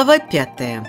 Глава пятая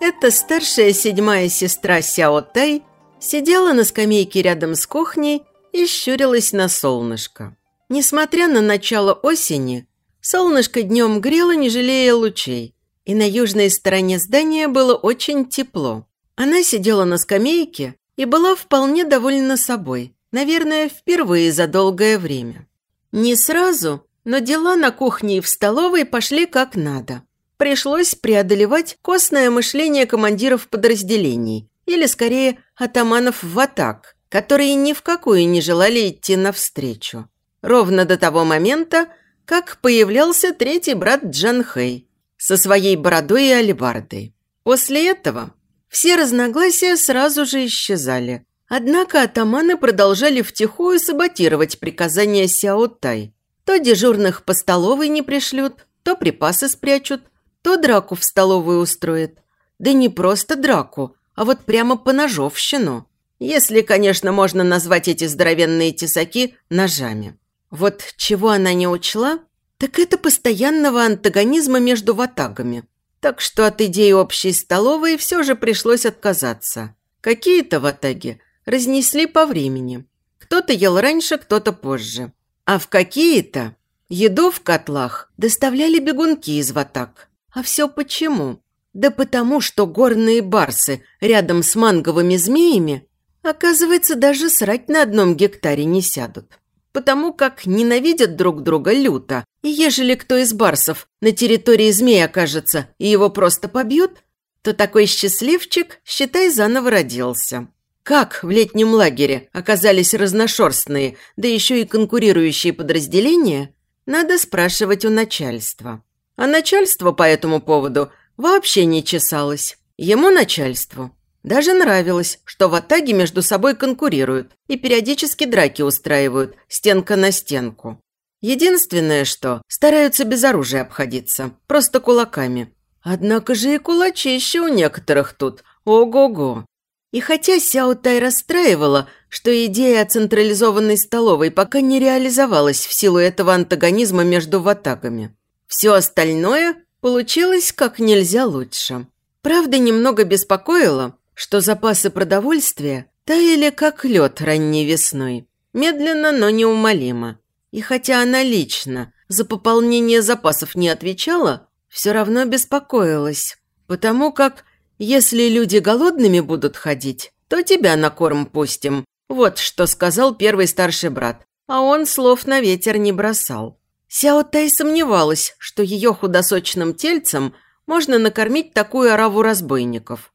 Эта старшая седьмая сестра Сяо Тай сидела на скамейке рядом с кухней и щурилась на солнышко. Несмотря на начало осени, солнышко днем грело, не жалея лучей, и на южной стороне здания было очень тепло. Она сидела на скамейке и была вполне довольна собой, наверное, впервые за долгое время. Не сразу, но дела на кухне и в столовой пошли как надо. Пришлось преодолевать костное мышление командиров подразделений, или скорее атаманов в атак, которые ни в какую не желали идти навстречу. Ровно до того момента, как появлялся третий брат Джан Хэй со своей бородой и алебардой. После этого все разногласия сразу же исчезали. Однако атаманы продолжали втихую саботировать приказания Сяо Тай. То дежурных по столовой не пришлют, то припасы спрячут, то драку в столовую устроят. Да не просто драку, а вот прямо по ножовщину. Если, конечно, можно назвать эти здоровенные тесаки ножами. Вот чего она не учла, так это постоянного антагонизма между ватагами. Так что от идеи общей столовой все же пришлось отказаться. Какие-то ватаги разнесли по времени. Кто-то ел раньше, кто-то позже. А в какие-то еду в котлах доставляли бегунки из ватаг. А все почему? Да потому, что горные барсы рядом с манговыми змеями, оказывается, даже срать на одном гектаре не сядут. Потому как ненавидят друг друга люто, и ежели кто из барсов на территории змеи окажется и его просто побьют, то такой счастливчик, считай, заново родился. Как в летнем лагере оказались разношерстные, да еще и конкурирующие подразделения, надо спрашивать у начальства. А начальство по этому поводу вообще не чесалось. Ему начальству даже нравилось, что в Атаге между собой конкурируют и периодически драки устраивают стенка на стенку. Единственное, что стараются без оружия обходиться, просто кулаками. Однако же и кулачище у некоторых тут. Ого-го. И хотя Сяо Тай расстраивала, что идея о централизованной столовой пока не реализовалась в силу этого антагонизма между ватагами, все остальное получилось как нельзя лучше. Правда, немного беспокоило, что запасы продовольствия таяли как лед ранней весной. Медленно, но неумолимо. И хотя она лично за пополнение запасов не отвечала, все равно беспокоилась, потому как если люди голодными будут ходить, то тебя на корм пустим. Вот что сказал первый старший брат, а он слов на ветер не бросал. Сяо Тай сомневалась, что ее худосочным тельцем можно накормить такую ораву разбойников.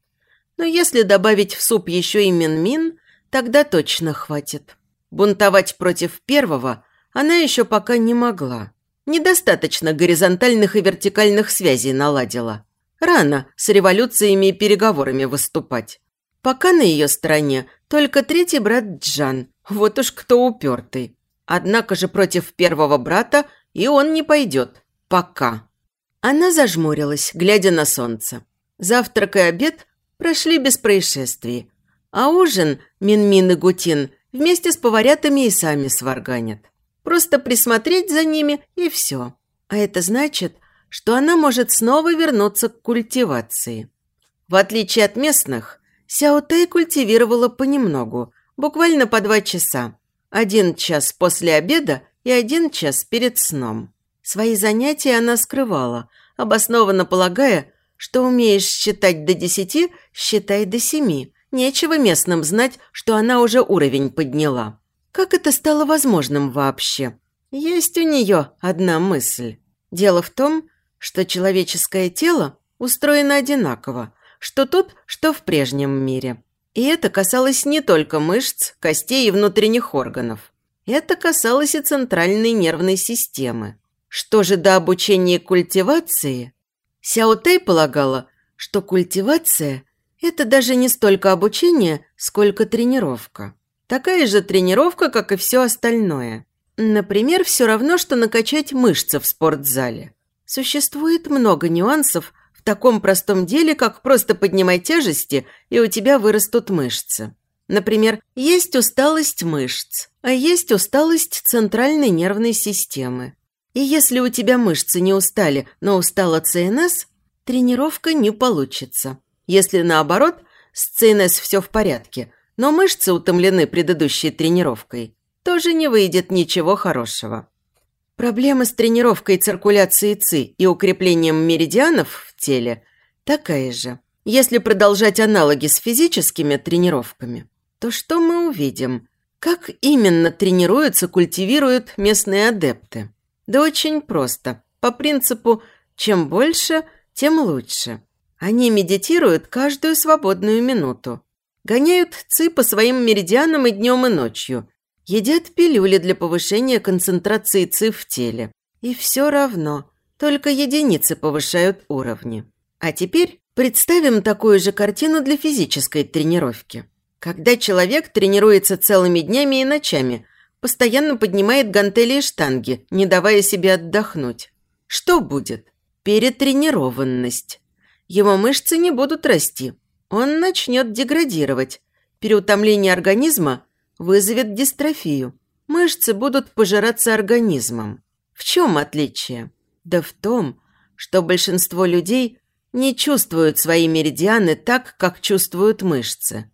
Но если добавить в суп еще и Минмин, тогда точно хватит. Бунтовать против первого она еще пока не могла. Недостаточно горизонтальных и вертикальных связей наладила. Рано с революциями и переговорами выступать. Пока на ее стороне только третий брат Джан, вот уж кто упертый. Однако же против первого брата и он не пойдет. Пока. Она зажмурилась, глядя на солнце. Завтрак и обед прошли без происшествий. А ужин Минмин -мин и Гутин вместе с поварятами и сами сварганят. Просто присмотреть за ними и все. А это значит, что она может снова вернуться к культивации. В отличие от местных, Сяо Тай культивировала понемногу, буквально по два часа. Один час после обеда и один час перед сном. Свои занятия она скрывала, обоснованно полагая, что умеешь считать до десяти, считай до семи. Нечего местным знать, что она уже уровень подняла. Как это стало возможным вообще? Есть у нее одна мысль. Дело в том, что человеческое тело устроено одинаково, что тут, что в прежнем мире. И это касалось не только мышц, костей и внутренних органов. Это касалось и центральной нервной системы. Что же до обучения культивации? Сяо Тэй полагала, что культивация – это даже не столько обучение, сколько тренировка. Такая же тренировка, как и все остальное. Например, все равно, что накачать мышцы в спортзале. Существует много нюансов в таком простом деле, как просто поднимай тяжести, и у тебя вырастут мышцы. Например, есть усталость мышц, а есть усталость центральной нервной системы. И если у тебя мышцы не устали, но устала ЦНС, тренировка не получится. Если наоборот, с ЦНС все в порядке, но мышцы утомлены предыдущей тренировкой, тоже не выйдет ничего хорошего. Проблема с тренировкой циркуляции ЦИ и укреплением меридианов в теле такая же. Если продолжать аналоги с физическими тренировками, то что мы увидим? Как именно тренируются, культивируют местные адепты? Да очень просто. По принципу «чем больше, тем лучше». Они медитируют каждую свободную минуту. Гоняют ци по своим меридианам и днем, и ночью. Едят пилюли для повышения концентрации ци в теле. И все равно, только единицы повышают уровни. А теперь представим такую же картину для физической тренировки. Когда человек тренируется целыми днями и ночами, постоянно поднимает гантели и штанги, не давая себе отдохнуть. Что будет? Перетренированность. Его мышцы не будут расти. Он начнет деградировать. Переутомление организма вызовет дистрофию. Мышцы будут пожираться организмом. В чем отличие? Да в том, что большинство людей не чувствуют свои меридианы так, как чувствуют мышцы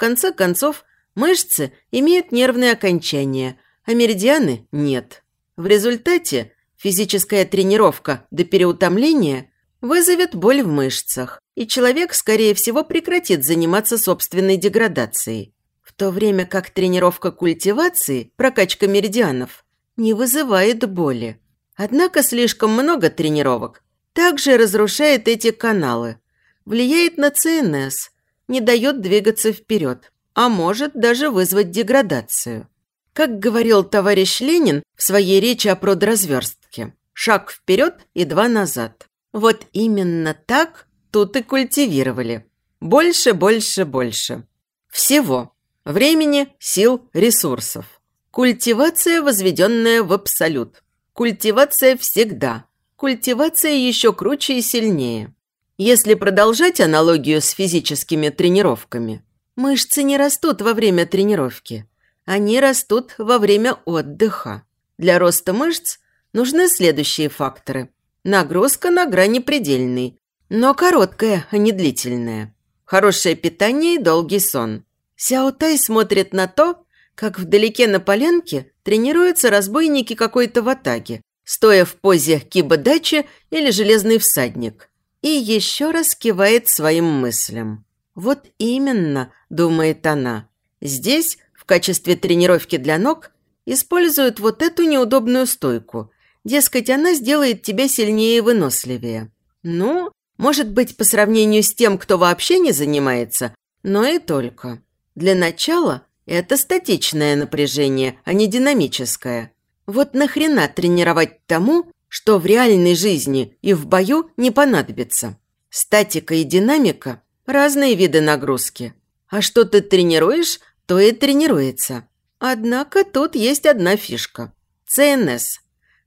конце концов, мышцы имеют нервные окончания, а меридианы нет. В результате физическая тренировка до переутомления вызовет боль в мышцах, и человек, скорее всего, прекратит заниматься собственной деградацией. В то время как тренировка культивации, прокачка меридианов, не вызывает боли. Однако слишком много тренировок также разрушает эти каналы, влияет на ЦНС – не дает двигаться вперед, а может даже вызвать деградацию. Как говорил товарищ Ленин в своей речи о продразверстке, шаг вперед и два назад. Вот именно так тут и культивировали. Больше, больше, больше. Всего. Времени, сил, ресурсов. Культивация, возведенная в абсолют. Культивация всегда. Культивация еще круче и сильнее. Если продолжать аналогию с физическими тренировками, мышцы не растут во время тренировки. Они растут во время отдыха. Для роста мышц нужны следующие факторы. Нагрузка на грани предельной, но короткая, а не длительная. Хорошее питание и долгий сон. Сяо Тай смотрит на то, как вдалеке на полянке тренируются разбойники какой-то ватаги, стоя в позе киба-дачи или железный всадник и еще раз кивает своим мыслям. «Вот именно», – думает она, – «здесь, в качестве тренировки для ног, используют вот эту неудобную стойку. Дескать, она сделает тебя сильнее и выносливее. Ну, может быть, по сравнению с тем, кто вообще не занимается, но и только. Для начала это статичное напряжение, а не динамическое. Вот нахрена тренировать тому, что в реальной жизни и в бою не понадобится. Статика и динамика – разные виды нагрузки. А что ты тренируешь, то и тренируется. Однако тут есть одна фишка – ЦНС.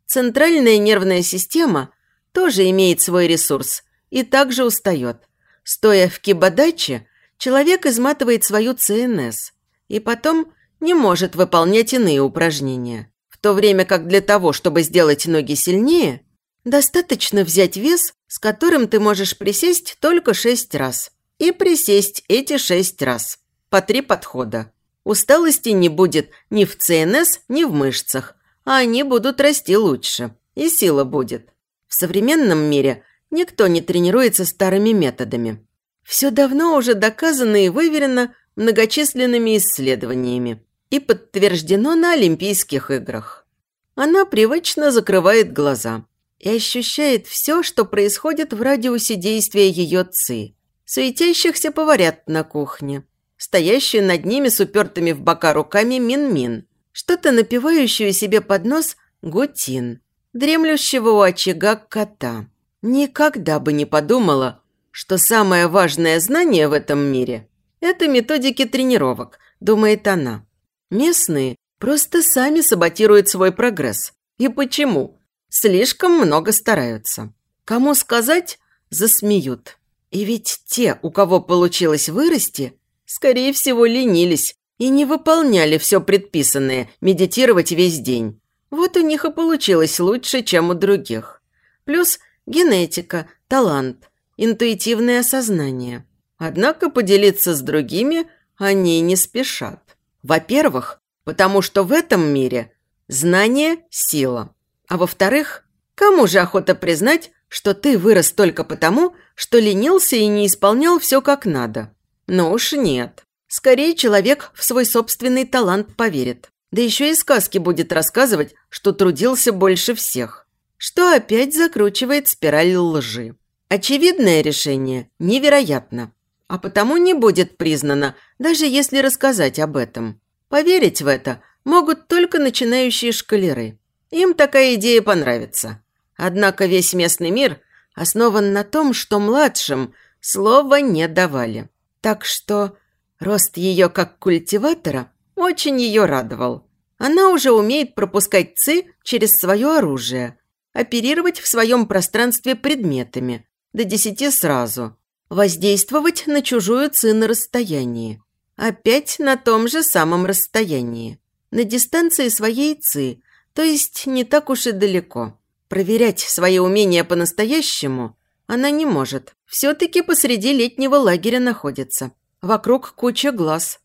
Центральная нервная система тоже имеет свой ресурс и также устает. Стоя в кибодаче, человек изматывает свою ЦНС и потом не может выполнять иные упражнения то время как для того, чтобы сделать ноги сильнее, достаточно взять вес, с которым ты можешь присесть только шесть раз. И присесть эти шесть раз. По три подхода. Усталости не будет ни в ЦНС, ни в мышцах, а они будут расти лучше. И сила будет. В современном мире никто не тренируется старыми методами. Все давно уже доказано и выверено многочисленными исследованиями и подтверждено на Олимпийских играх. Она привычно закрывает глаза и ощущает все, что происходит в радиусе действия ее ци. Суетящихся поварят на кухне, стоящую над ними с упертыми в бока руками Мин-Мин, что-то напивающую себе под нос Гутин, дремлющего у очага кота. Никогда бы не подумала, что самое важное знание в этом мире – это методики тренировок, думает она. Местные просто сами саботируют свой прогресс. И почему? Слишком много стараются. Кому сказать – засмеют. И ведь те, у кого получилось вырасти, скорее всего, ленились и не выполняли все предписанное, медитировать весь день. Вот у них и получилось лучше, чем у других. Плюс генетика, талант, интуитивное осознание. Однако поделиться с другими они не спешат. Во-первых, потому что в этом мире знание – сила. А во-вторых, кому же охота признать, что ты вырос только потому, что ленился и не исполнял все как надо? Ну уж нет. Скорее человек в свой собственный талант поверит. Да еще и сказки будет рассказывать, что трудился больше всех. Что опять закручивает спираль лжи. Очевидное решение невероятно. А потому не будет признано, даже если рассказать об этом. Поверить в это могут только начинающие шкалеры. Им такая идея понравится. Однако весь местный мир основан на том, что младшим слова не давали. Так что рост ее как культиватора очень ее радовал. Она уже умеет пропускать ЦИ через свое оружие, оперировать в своем пространстве предметами, до десяти сразу, воздействовать на чужую ЦИ на расстоянии. Опять на том же самом расстоянии. На дистанции своей ЦИ, то есть не так уж и далеко. Проверять свои умения по-настоящему она не может. Все-таки посреди летнего лагеря находится. Вокруг куча глаз.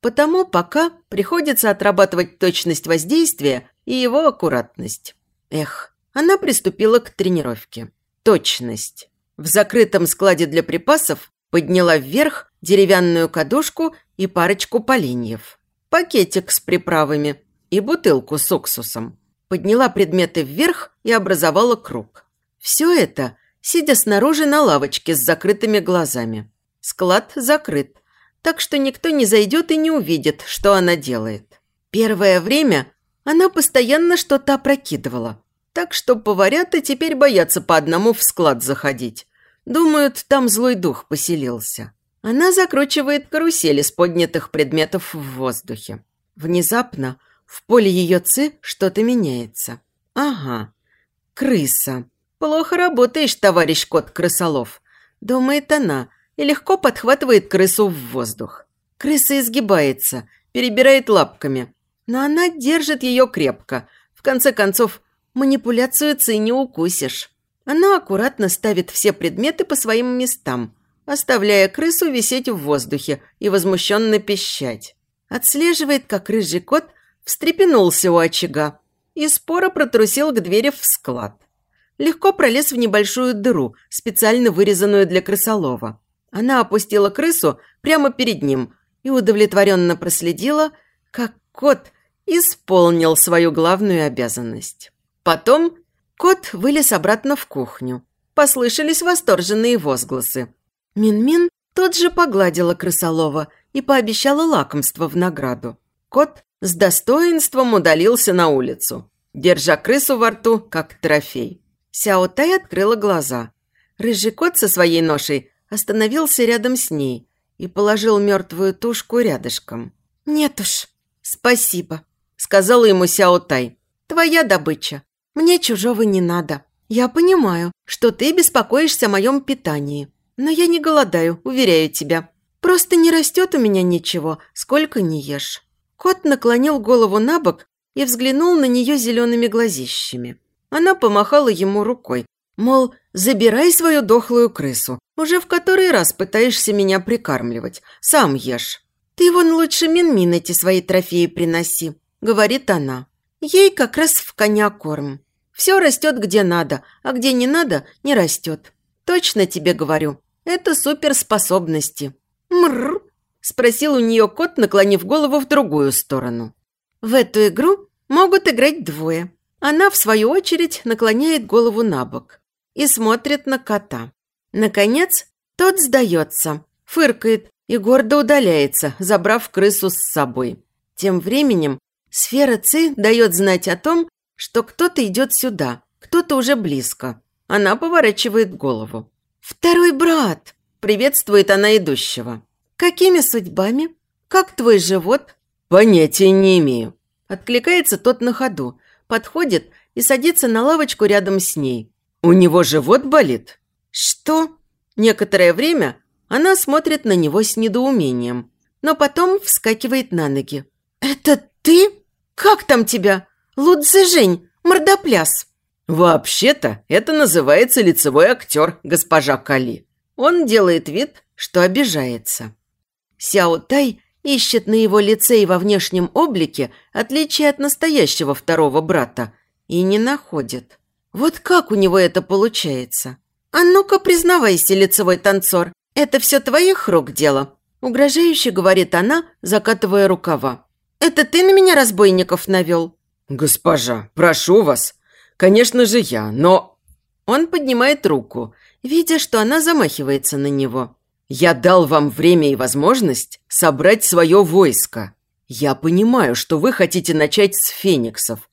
Потому пока приходится отрабатывать точность воздействия и его аккуратность. Эх, она приступила к тренировке. Точность. В закрытом складе для припасов подняла вверх деревянную кадушку и парочку поленьев. Пакетик с приправами и бутылку с уксусом. Подняла предметы вверх и образовала круг. Все это, сидя снаружи на лавочке с закрытыми глазами. Склад закрыт, так что никто не зайдет и не увидит, что она делает. Первое время она постоянно что-то опрокидывала, так что поварята теперь боятся по одному в склад заходить. Думают, там злой дух поселился. Она закручивает карусели с поднятых предметов в воздухе. Внезапно в поле ее ци что-то меняется. Ага, крыса. Плохо работаешь, товарищ кот-крысолов, думает она, и легко подхватывает крысу в воздух. Крыса изгибается, перебирает лапками, но она держит ее крепко. В конце концов, манипуляцию ци не укусишь. Она аккуратно ставит все предметы по своим местам, оставляя крысу висеть в воздухе и возмущенно пищать. Отслеживает, как рыжий кот встрепенулся у очага и споро протрусил к двери в склад. Легко пролез в небольшую дыру, специально вырезанную для крысолова. Она опустила крысу прямо перед ним и удовлетворенно проследила, как кот исполнил свою главную обязанность. Потом кот вылез обратно в кухню. Послышались восторженные возгласы. Мин-Мин тут же погладила крысолова и пообещала лакомство в награду. Кот с достоинством удалился на улицу, держа крысу во рту, как трофей. Сяо Тай открыла глаза. Рыжий кот со своей ношей остановился рядом с ней и положил мертвую тушку рядышком. «Нет уж, спасибо», – сказала ему Сяо Тай. «Твоя добыча. Мне чужого не надо. Я понимаю, что ты беспокоишься о моем питании. Но я не голодаю, уверяю тебя. Просто не растет у меня ничего, сколько не ешь». Кот наклонил голову на бок и взглянул на нее зелеными глазищами. Она помахала ему рукой, Мол, забирай свою дохлую крысу. Уже в который раз пытаешься меня прикармливать. Сам ешь. Ты вон лучше Мин-Мин эти свои трофеи приноси, говорит она. Ей как раз в коня корм. Все растет где надо, а где не надо, не растет. Точно тебе говорю, это суперспособности. Мрр, спросил у нее кот, наклонив голову в другую сторону. В эту игру могут играть двое. Она, в свою очередь, наклоняет голову на бок и смотрит на кота. Наконец, тот сдается, фыркает и гордо удаляется, забрав крысу с собой. Тем временем сфера Ци дает знать о том, что кто-то идет сюда, кто-то уже близко. Она поворачивает голову. «Второй брат!» – приветствует она идущего. «Какими судьбами? Как твой живот?» «Понятия не имею». Откликается тот на ходу, подходит и садится на лавочку рядом с ней. «У него живот болит?» «Что?» Некоторое время она смотрит на него с недоумением. но потом вскакивает на ноги. «Это ты? Как там тебя? Лудзе Жень, мордопляс!» «Вообще-то это называется лицевой актер, госпожа Кали». Он делает вид, что обижается. Сяо Тай ищет на его лице и во внешнем облике отличие от настоящего второго брата и не находит. Вот как у него это получается? А ну-ка, признавайся, лицевой танцор, это все твоих рук дело. Угрожающе говорит она, закатывая рукава. Это ты на меня разбойников навел? Госпожа, прошу вас. Конечно же я, но... Он поднимает руку, видя, что она замахивается на него. Я дал вам время и возможность собрать свое войско. Я понимаю, что вы хотите начать с фениксов.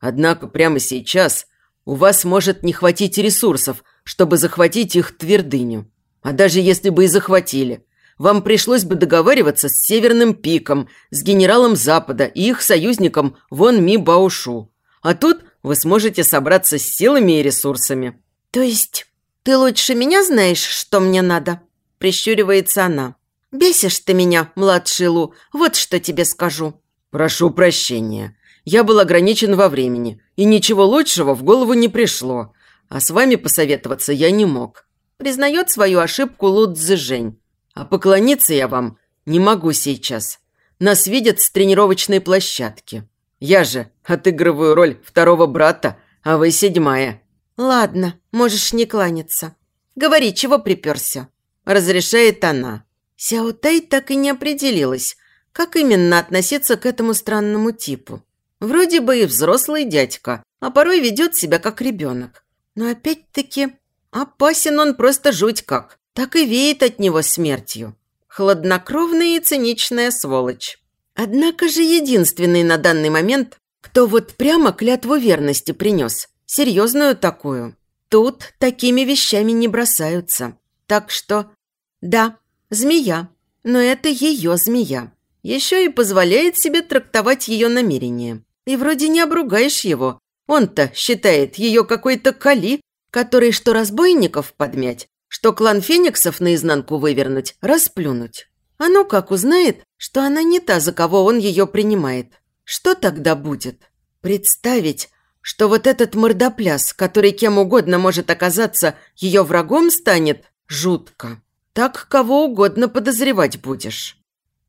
Однако прямо сейчас у вас может не хватить ресурсов, чтобы захватить их твердыню. А даже если бы и захватили, вам пришлось бы договариваться с Северным Пиком, с генералом Запада и их союзником Вон Ми Баушу. А тут вы сможете собраться с силами и ресурсами. То есть ты лучше меня знаешь, что мне надо? Прищуривается она. «Бесишь ты меня, младший Лу, вот что тебе скажу». «Прошу прощения. Я был ограничен во времени, и ничего лучшего в голову не пришло. А с вами посоветоваться я не мог». Признает свою ошибку Лу Цзэжэнь. «А поклониться я вам не могу сейчас. Нас видят с тренировочной площадки. Я же отыгрываю роль второго брата, а вы седьмая». «Ладно, можешь не кланяться. Говори, чего приперся?» разрешает она. Сяо Тай так и не определилась, как именно относиться к этому странному типу. Вроде бы и взрослый дядька, а порой ведет себя как ребенок. Но опять-таки опасен он просто жуть как, так и веет от него смертью. Хладнокровная и циничная сволочь. Однако же единственный на данный момент, кто вот прямо клятву верности принес, серьезную такую. Тут такими вещами не бросаются. Так что да, змея, но это ее змея. Еще и позволяет себе трактовать ее намерения. И вроде не обругаешь его. Он-то считает ее какой-то кали, который что разбойников подмять, что клан фениксов наизнанку вывернуть, расплюнуть. А ну как узнает, что она не та, за кого он ее принимает? Что тогда будет? Представить, что вот этот мордопляс, который кем угодно может оказаться, ее врагом станет, жутко так кого угодно подозревать будешь.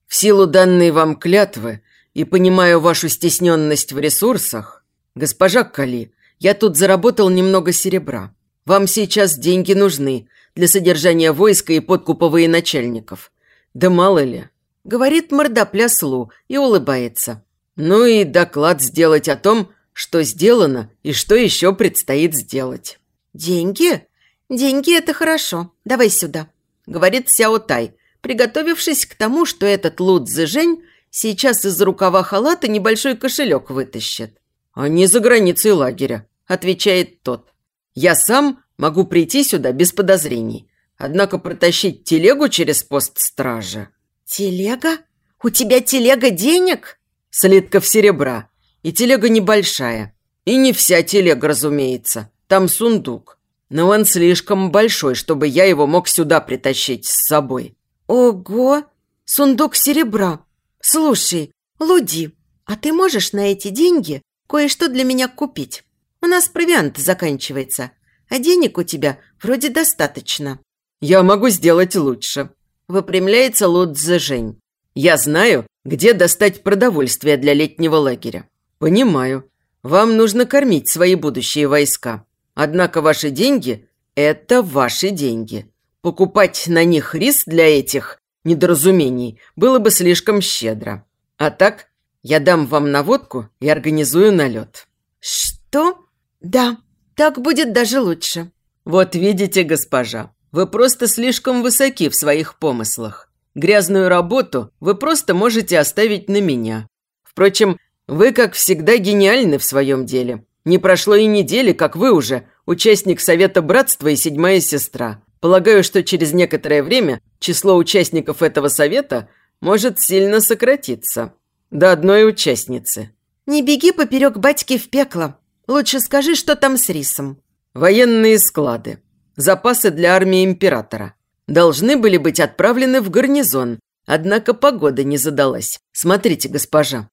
В силу данной вам клятвы и понимаю вашу стесненность в ресурсах, госпожа Кали, я тут заработал немного серебра. Вам сейчас деньги нужны для содержания войска и подкупа военачальников. Да мало ли. Говорит мордопляс Лу и улыбается. Ну и доклад сделать о том, что сделано и что еще предстоит сделать. Деньги? Деньги – это хорошо. Давай сюда говорит Сяо Тай, приготовившись к тому, что этот Лу Цзэжэнь сейчас из рукава халата небольшой кошелек вытащит. «Они за границей лагеря», – отвечает тот. «Я сам могу прийти сюда без подозрений, однако протащить телегу через пост стражи». «Телега? У тебя телега денег?» «Слитков серебра. И телега небольшая. И не вся телега, разумеется. Там сундук. Но он слишком большой, чтобы я его мог сюда притащить с собой». «Ого! Сундук серебра! Слушай, Луди, а ты можешь на эти деньги кое-что для меня купить? У нас провиант заканчивается, а денег у тебя вроде достаточно». «Я могу сделать лучше», – выпрямляется Лудзе Жень. «Я знаю, где достать продовольствие для летнего лагеря. Понимаю. Вам нужно кормить свои будущие войска. Однако ваши деньги – это ваши деньги. Покупать на них рис для этих недоразумений было бы слишком щедро. А так я дам вам наводку и организую налет». «Что? Да, так будет даже лучше». «Вот видите, госпожа, вы просто слишком высоки в своих помыслах. Грязную работу вы просто можете оставить на меня. Впрочем, вы, как всегда, гениальны в своем деле. Не прошло и недели, как вы уже участник Совета Братства и седьмая сестра. Полагаю, что через некоторое время число участников этого совета может сильно сократиться. До одной участницы. Не беги поперек батьки в пекло. Лучше скажи, что там с рисом. Военные склады. Запасы для армии императора. Должны были быть отправлены в гарнизон, Однако погода не задалась. Смотрите, госпожа,